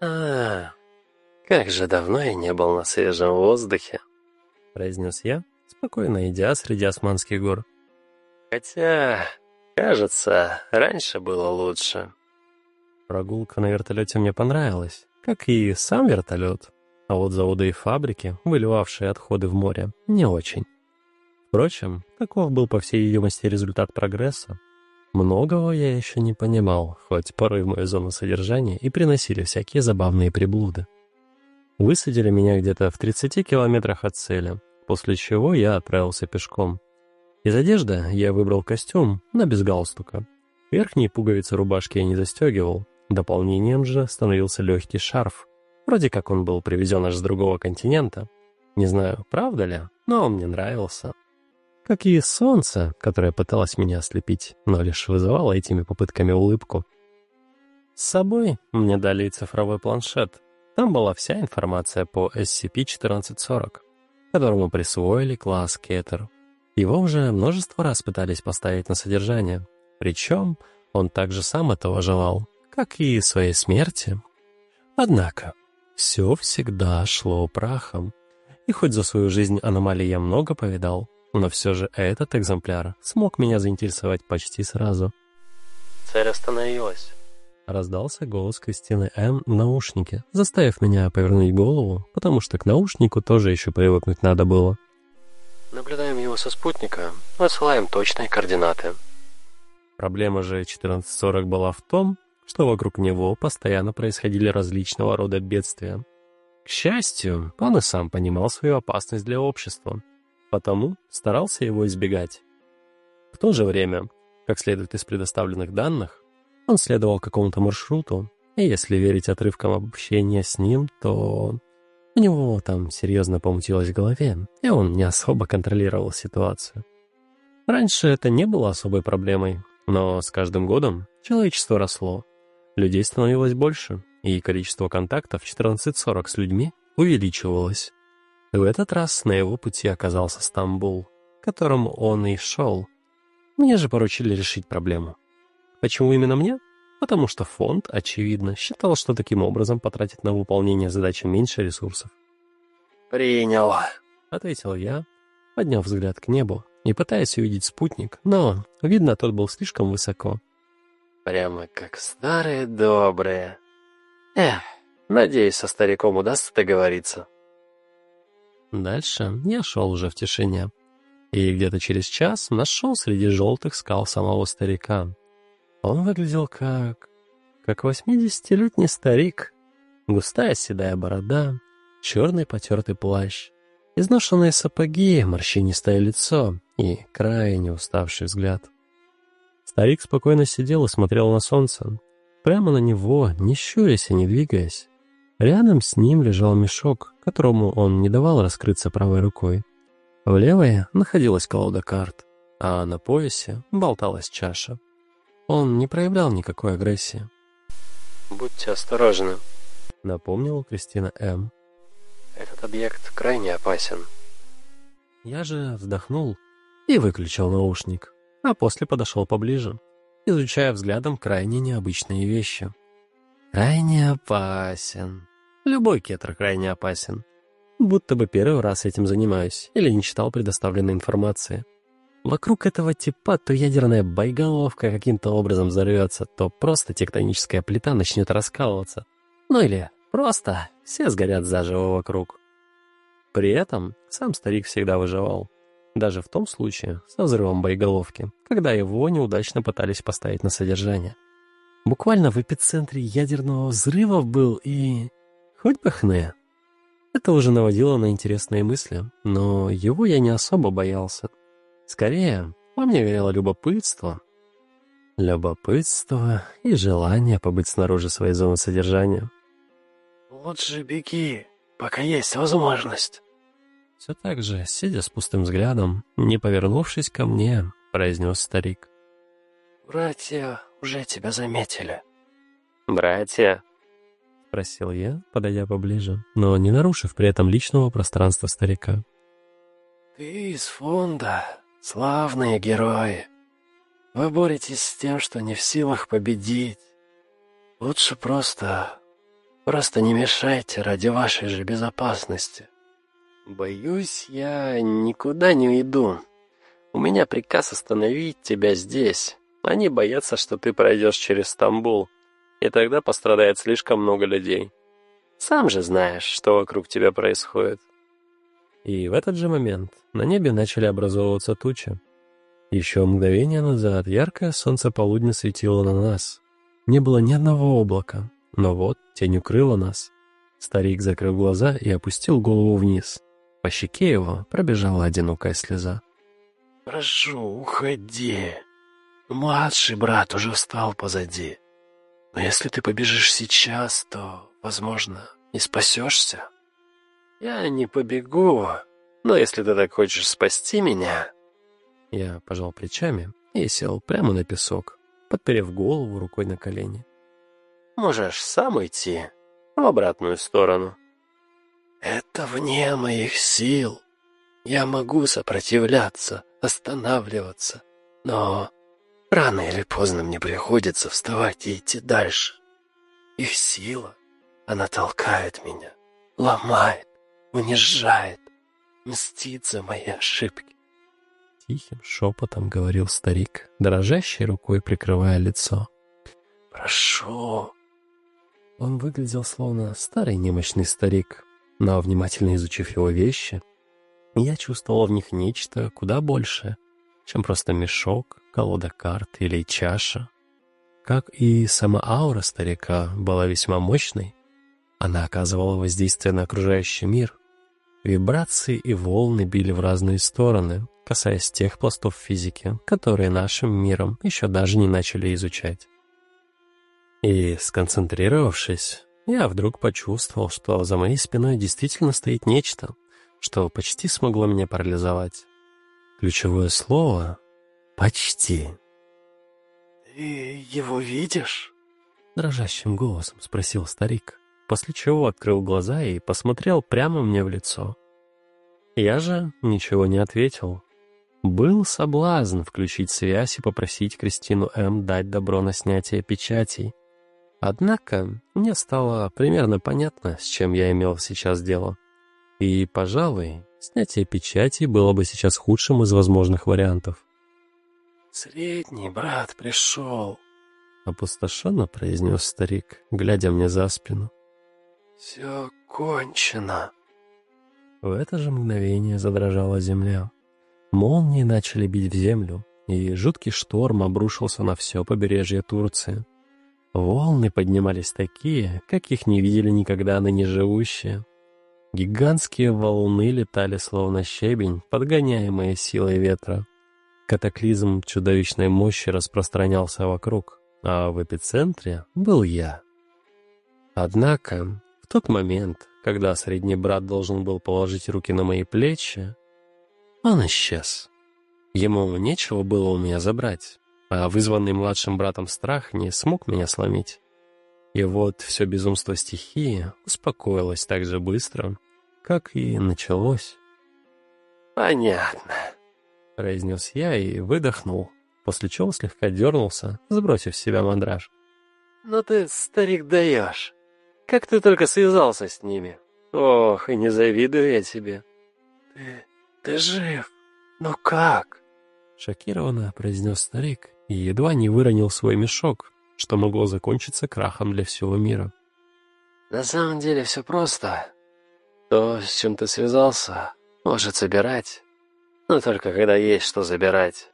а как же давно я не был на свежем воздухе», — произнес я, спокойно идя среди османских гор. «Хотя, кажется, раньше было лучше». Прогулка на вертолете мне понравилась, как и сам вертолет. А вот заводы и фабрики, выливавшие отходы в море, не очень. Впрочем, таков был по всей видимости результат прогресса. Многого я еще не понимал, хоть порой в мою зону содержания и приносили всякие забавные приблуды. Высадили меня где-то в 30 километрах от цели, после чего я отправился пешком. Из одежды я выбрал костюм, но без галстука. Верхние пуговицы рубашки я не застегивал, дополнением же становился легкий шарф. Вроде как он был привезен аж с другого континента. Не знаю, правда ли, но он мне нравился как и солнце, которое пыталось меня ослепить, но лишь вызывало этими попытками улыбку. С собой мне дали цифровой планшет. Там была вся информация по SCP-1440, которому присвоили класс Кетер. Его уже множество раз пытались поставить на содержание. Причем он также сам этого желал, как и своей смерти. Однако все всегда шло прахом. И хоть за свою жизнь аномалий я много повидал, но все же этот экземпляр смог меня заинтересовать почти сразу. «Цель остановилась», — раздался голос Кристины М. в наушнике, заставив меня повернуть голову, потому что к наушнику тоже еще привыкнуть надо было. «Наблюдаем его со спутника, отсылаем точные координаты». Проблема же 1440 была в том, что вокруг него постоянно происходили различного рода бедствия. К счастью, он и сам понимал свою опасность для общества потому старался его избегать. В то же время, как следует из предоставленных данных, он следовал какому-то маршруту, и если верить отрывкам общения с ним, то у него там серьезно помутилось в голове, и он не особо контролировал ситуацию. Раньше это не было особой проблемой, но с каждым годом человечество росло, людей становилось больше, и количество контактов 1440 с людьми увеличивалось. В этот раз на его пути оказался Стамбул, к которому он и шел. Мне же поручили решить проблему. Почему именно мне? Потому что фонд, очевидно, считал, что таким образом потратит на выполнение задачи меньше ресурсов. «Принял», — ответил я, подняв взгляд к небу и пытаясь увидеть спутник, но, видно, тот был слишком высоко. «Прямо как старые добрые. Эх, надеюсь, со стариком удастся договориться». Дальше я шел уже в тишине. И где-то через час нашел среди желтых скал самого старика. Он выглядел как... как восьмидесятилетний старик. Густая седая борода, черный потертый плащ, изношенные сапоги, морщинистое лицо и крайне уставший взгляд. Старик спокойно сидел и смотрел на солнце. Прямо на него, не щурясь и не двигаясь. Рядом с ним лежал мешок, которому он не давал раскрыться правой рукой. В левой находилась колода карт, а на поясе болталась чаша. Он не проявлял никакой агрессии. «Будьте осторожны», — напомнила Кристина М. «Этот объект крайне опасен». Я же вздохнул и выключил наушник, а после подошел поближе, изучая взглядом крайне необычные вещи. «Крайне опасен», Любой кетр крайне опасен. Будто бы первый раз этим занимаюсь или не читал предоставленной информации. Вокруг этого типа то ядерная боеголовка каким-то образом взорвется, то просто тектоническая плита начнет раскалываться. Ну или просто все сгорят заживо вокруг. При этом сам старик всегда выживал. Даже в том случае со взрывом боеголовки, когда его неудачно пытались поставить на содержание. Буквально в эпицентре ядерного взрыва был и... Хоть бы хне. Это уже наводило на интересные мысли, но его я не особо боялся. Скорее, во мне горело любопытство. Любопытство и желание побыть снаружи своей зоны содержания. «Лучше беги, пока есть возможность». Все так же, сидя с пустым взглядом, не повернувшись ко мне, произнес старик. «Братья уже тебя заметили». «Братья?» — спросил я, подойдя поближе, но не нарушив при этом личного пространства старика. «Ты из фонда, славные герои. Вы боретесь с тем, что не в силах победить. Лучше просто Просто не мешайте ради вашей же безопасности. Боюсь, я никуда не уйду. У меня приказ остановить тебя здесь. Они боятся, что ты пройдешь через Стамбул, и тогда пострадает слишком много людей. Сам же знаешь, что вокруг тебя происходит. И в этот же момент на небе начали образовываться тучи. Еще мгновение назад яркое солнце полудня светило на нас. Не было ни одного облака, но вот тень укрыла нас. Старик закрыл глаза и опустил голову вниз. По щеке его пробежала одинокая слеза. «Прошу, уходи. Младший брат уже встал позади. Но если ты побежишь сейчас, то, возможно, не спасешься. Я не побегу, но если ты так хочешь спасти меня...» Я пожал плечами и сел прямо на песок, подперев голову рукой на колени. «Можешь сам идти в обратную сторону». «Это вне моих сил. Я могу сопротивляться, останавливаться, но рано или поздно мне приходится вставать и идти дальше. Их сила, она толкает меня, ломает, унижает, мстит за мои ошибки. Тихим шепотом говорил старик, дрожащей рукой прикрывая лицо. «Прошу». Он выглядел словно старый немощный старик, но, внимательно изучив его вещи, я чувствовал в них нечто куда большее, чем просто мешок, колода карт или чаша. Как и сама аура старика была весьма мощной, она оказывала воздействие на окружающий мир. Вибрации и волны били в разные стороны, касаясь тех пластов физики, которые нашим миром еще даже не начали изучать. И, сконцентрировавшись, я вдруг почувствовал, что за моей спиной действительно стоит нечто, что почти смогло меня парализовать. Ключевое слово — «почти». «Ты его видишь?» — дрожащим голосом спросил старик, после чего открыл глаза и посмотрел прямо мне в лицо. Я же ничего не ответил, был соблазн включить связь и попросить Кристину М. дать добро на снятие печатей. Однако мне стало примерно понятно, с чем я имел сейчас дело. И, пожалуй, снятие печати было бы сейчас худшим из возможных вариантов. «Средний брат пришел», — опустошенно произнес старик, глядя мне за спину. «Все кончено». В это же мгновение задрожала земля. Молнии начали бить в землю, и жуткий шторм обрушился на все побережье Турции. Волны поднимались такие, как их не видели никогда ныне живущие. Гигантские волны летали словно щебень, подгоняемые силой ветра. Катаклизм чудовищной мощи распространялся вокруг, а в эпицентре был я. Однако, в тот момент, когда средний брат должен был положить руки на мои плечи, он исчез. Ему нечего было у меня забрать, а вызванный младшим братом страх не смог меня сломить. И вот все безумство стихии успокоилось так же быстро, как и началось. «Понятно», — произнес я и выдохнул, после чего слегка дернулся, сбросив с себя мандраж. «Ну ты, старик, даешь. Как ты только связался с ними. Ох, и не завидую я тебе. Ты ты жив? Ну как?» Шокированно произнес старик и едва не выронил свой мешок, что могло закончиться крахом для всего мира. «На самом деле все просто. То, с чем ты связался, может собирать, но только когда есть что забирать.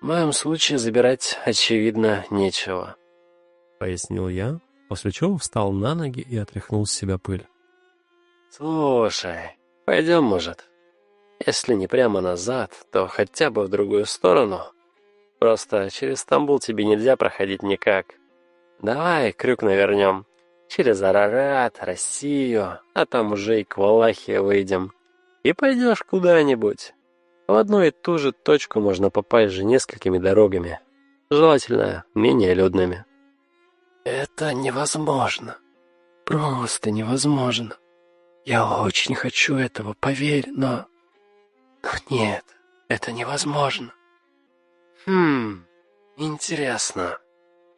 В моем случае забирать, очевидно, нечего», — пояснил я, после чего встал на ноги и отряхнул с себя пыль. «Слушай, пойдем, может?» Если не прямо назад, то хотя бы в другую сторону. Просто через Стамбул тебе нельзя проходить никак. Давай крюк навернем. Через Арарат, Россию, а там уже и к Валахии выйдем. И пойдешь куда-нибудь. В одну и ту же точку можно попасть же несколькими дорогами. Желательно менее людными. Это невозможно. Просто невозможно. Я очень хочу этого, поверь, но... Нет, это невозможно. Хм, интересно.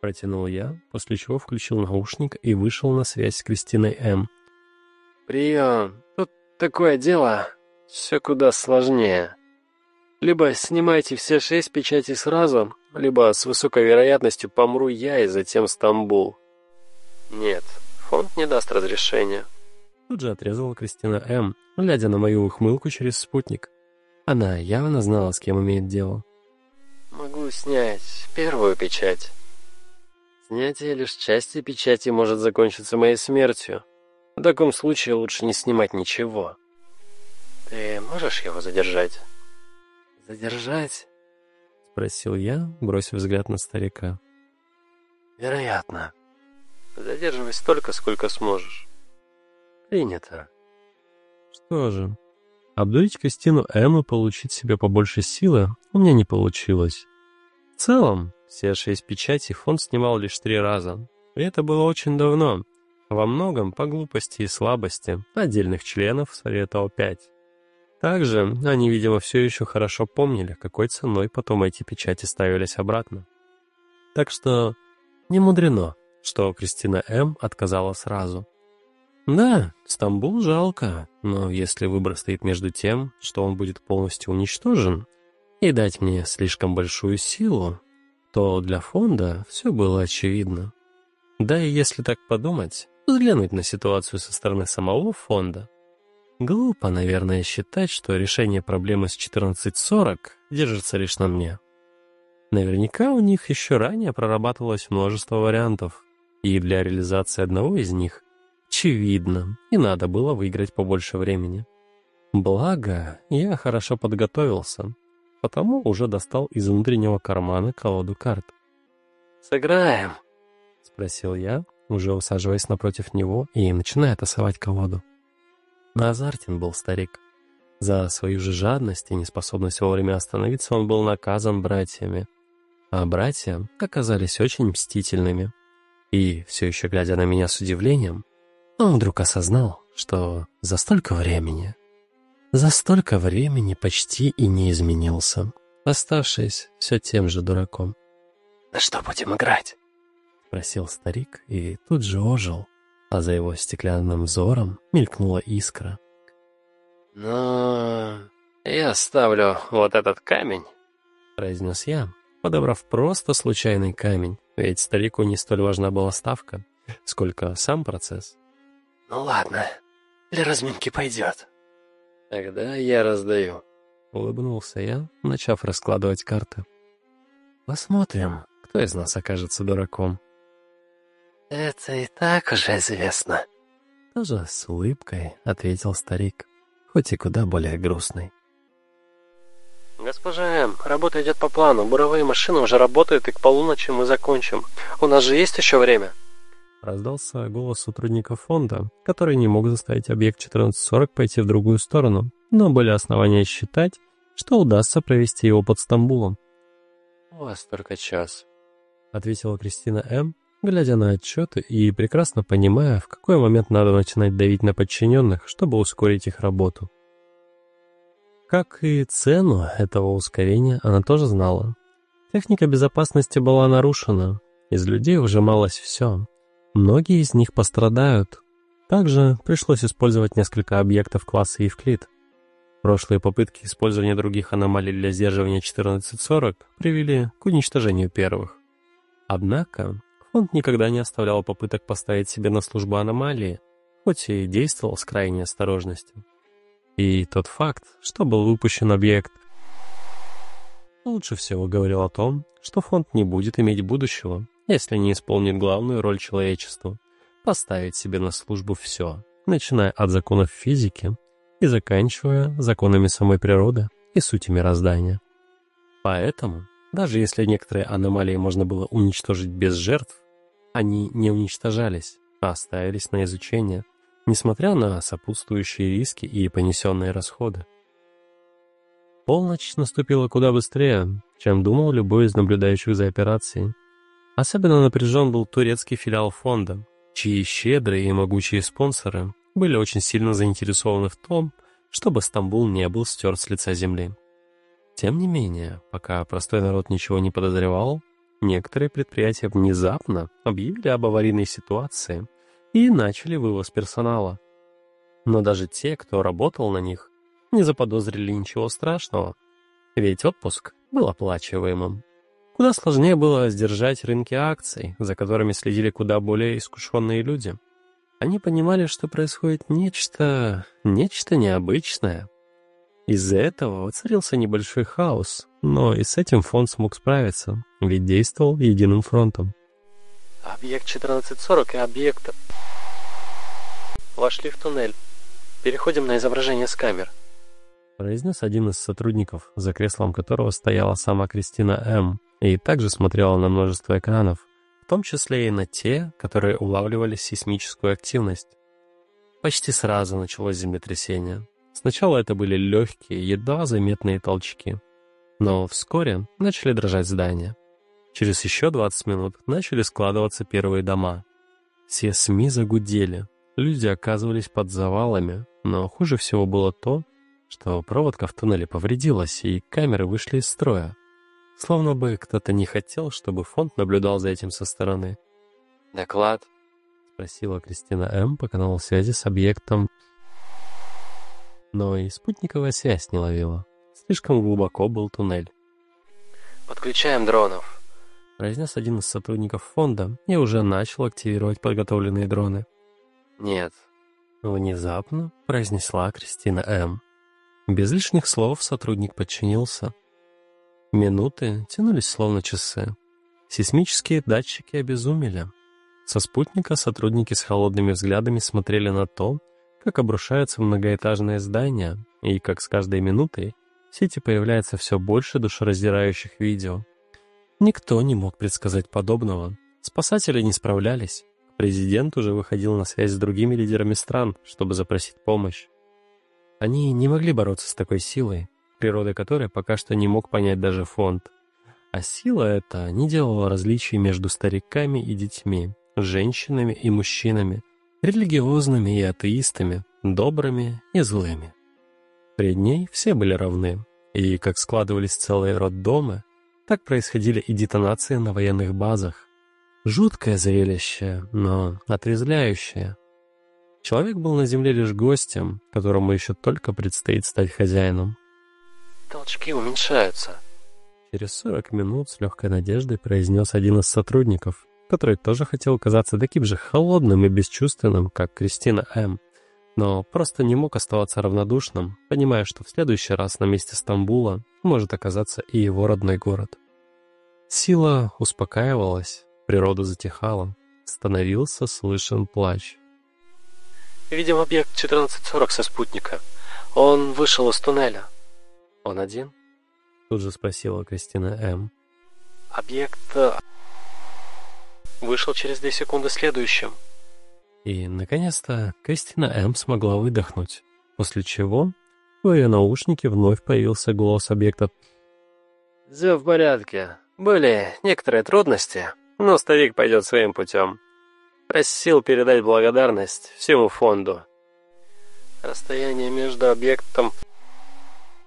Протянул я, после чего включил наушник и вышел на связь с Кристиной М. «Прием. Тут такое дело. Все куда сложнее. Либо снимайте все шесть печатей сразу, либо с высокой вероятностью помру я и затем Стамбул. Нет, фонд не даст разрешения». Тут же отрезала Кристина М., глядя на мою ухмылку через спутник. Она явно знала, с кем имеет дело. «Могу снять первую печать». Снятие лишь части печати может закончиться моей смертью. В таком случае лучше не снимать ничего. Ты можешь его задержать? Задержать? Спросил я, бросив взгляд на старика. Вероятно. Задерживай столько, сколько сможешь. Принято. Что же, обдурить Кристину М и получить себе побольше силы у меня не получилось. В целом, все шесть печатей фонд снимал лишь три раза. И это было очень давно. Во многом по глупости и слабости отдельных членов Совета О5. Также они, видимо, все еще хорошо помнили, какой ценой потом эти печати ставились обратно. Так что не мудрено, что Кристина М. отказала сразу. Да, Стамбул жалко, но если выбор стоит между тем, что он будет полностью уничтожен, и дать мне слишком большую силу, то для фонда все было очевидно. Да и если так подумать, взглянуть на ситуацию со стороны самого фонда, глупо, наверное, считать, что решение проблемы с 1440 держится лишь на мне. Наверняка у них еще ранее прорабатывалось множество вариантов, и для реализации одного из них, очевидно, и надо было выиграть побольше времени. Благо, я хорошо подготовился, потому уже достал из внутреннего кармана колоду карт. «Сыграем?» — спросил я, уже усаживаясь напротив него и начиная тасовать колоду. Азартен был старик. За свою же жадность и неспособность вовремя остановиться он был наказан братьями. А братья оказались очень мстительными. И, все еще глядя на меня с удивлением, он вдруг осознал, что за столько времени за столько времени почти и не изменился, оставшись все тем же дураком. «На что будем играть?» — спросил старик и тут же ожил, а за его стеклянным взором мелькнула искра. «Ну, я ставлю вот этот камень», — произнес я, подобрав просто случайный камень, ведь старику не столь важна была ставка, сколько сам процесс. «Ну ладно, для разминки пойдет». Тогда я раздаю. Улыбнулся я, начав раскладывать карты. Посмотрим, кто из нас окажется дураком. Это и так уже известно. Тоже с улыбкой ответил старик, хоть и куда более грустный. «Госпожа М, работа идет по плану. Буровые машины уже работают, и к полуночи мы закончим. У нас же есть еще время?» Раздался голос сотрудника фонда, который не мог заставить объект 1440 пойти в другую сторону, но были основания считать, что удастся провести его под Стамбулом. «У вас только час», — ответила Кристина М., глядя на отчеты и прекрасно понимая, в какой момент надо начинать давить на подчиненных, чтобы ускорить их работу. Как и цену этого ускорения она тоже знала. Техника безопасности была нарушена, из людей выжималось все, Многие из них пострадают. Также пришлось использовать несколько объектов класса Евклид. Прошлые попытки использования других аномалий для сдерживания 1440 привели к уничтожению первых. Однако, фонд никогда не оставлял попыток поставить себе на службу аномалии, хоть и действовал с крайней осторожностью. И тот факт, что был выпущен объект, лучше всего говорил о том, что фонд не будет иметь будущего если не исполнит главную роль человечеству — поставить себе на службу все, начиная от законов физики и заканчивая законами самой природы и сути мироздания. Поэтому, даже если некоторые аномалии можно было уничтожить без жертв, они не уничтожались, а оставились на изучение, несмотря на сопутствующие риски и понесенные расходы. Полночь наступила куда быстрее, чем думал любой из наблюдающих за операцией. Особенно напряжен был турецкий филиал фонда, чьи щедрые и могучие спонсоры были очень сильно заинтересованы в том, чтобы Стамбул не был стерт с лица земли. Тем не менее, пока простой народ ничего не подозревал, некоторые предприятия внезапно объявили об аварийной ситуации и начали вывоз персонала. Но даже те, кто работал на них, не заподозрили ничего страшного, ведь отпуск был оплачиваемым. Куда сложнее было сдержать рынки акций, за которыми следили куда более искушенные люди. Они понимали, что происходит нечто... нечто необычное. Из-за этого воцарился небольшой хаос, но и с этим фонд смог справиться, ведь действовал единым фронтом. Объект 1440 и объект... Вошли в туннель. Переходим на изображение с камер произнес один из сотрудников, за креслом которого стояла сама Кристина М. и также смотрела на множество экранов, в том числе и на те, которые улавливали сейсмическую активность. Почти сразу началось землетрясение. Сначала это были легкие, едва заметные толчки. Но вскоре начали дрожать здания. Через еще 20 минут начали складываться первые дома. Все СМИ загудели, люди оказывались под завалами, но хуже всего было то, что проводка в туннеле повредилась, и камеры вышли из строя. Словно бы кто-то не хотел, чтобы фонд наблюдал за этим со стороны. «Доклад?» — спросила Кристина М. по каналу связи с объектом. Но и спутниковая связь не ловила. Слишком глубоко был туннель. «Подключаем дронов», — произнес один из сотрудников фонда и уже начал активировать подготовленные дроны. «Нет». Внезапно произнесла Кристина М. Без лишних слов сотрудник подчинился. Минуты тянулись словно часы. Сейсмические датчики обезумели. Со спутника сотрудники с холодными взглядами смотрели на то, как обрушаются многоэтажные здания, и как с каждой минутой в сети появляется все больше душераздирающих видео. Никто не мог предсказать подобного. Спасатели не справлялись. Президент уже выходил на связь с другими лидерами стран, чтобы запросить помощь. Они не могли бороться с такой силой, природы которой пока что не мог понять даже фонд. А сила эта не делала различий между стариками и детьми, женщинами и мужчинами, религиозными и атеистами, добрыми и злыми. Пред ней все были равны, и как складывались целые роддомы, так происходили и детонации на военных базах. Жуткое зрелище, но отрезвляющее. Человек был на земле лишь гостем, которому еще только предстоит стать хозяином. «Толчки уменьшаются», Через сорок минут с легкой надеждой произнес один из сотрудников, который тоже хотел казаться таким же холодным и бесчувственным, как Кристина М., но просто не мог оставаться равнодушным, понимая, что в следующий раз на месте Стамбула может оказаться и его родной город. Сила успокаивалась, природа затихала, становился слышен плач. Видим объект 1440 со спутника. Он вышел из туннеля. Он один? Тут же спросила Кристина М. Объект э, вышел через две секунды следующим. И, наконец-то, Кристина М. смогла выдохнуть, после чего в ее наушнике вновь появился голос объекта. «Все в порядке. Были некоторые трудности, но старик пойдет своим путем. Просил передать благодарность всему фонду. Расстояние между объектом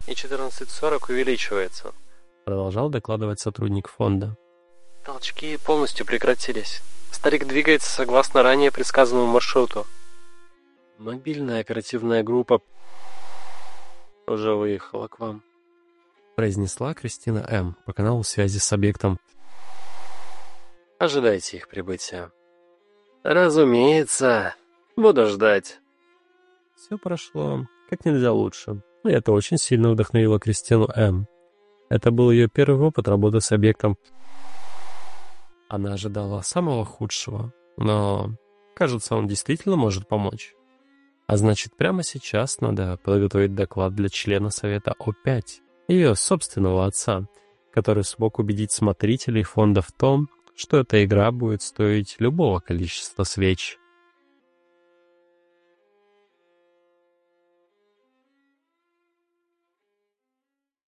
и 14.40 увеличивается. Продолжал докладывать сотрудник фонда. Толчки полностью прекратились. Старик двигается согласно ранее предсказанному маршруту. Мобильная оперативная группа уже выехала к вам. Произнесла Кристина М. по каналу связи с объектом. Ожидайте их прибытия. «Разумеется. Буду ждать». Все прошло как нельзя лучше, и это очень сильно вдохновило Кристину М. Это был ее первый опыт работы с объектом. Она ожидала самого худшего, но, кажется, он действительно может помочь. А значит, прямо сейчас надо подготовить доклад для члена Совета О5, ее собственного отца, который смог убедить смотрителей фонда в том, что эта игра будет стоить любого количества свеч.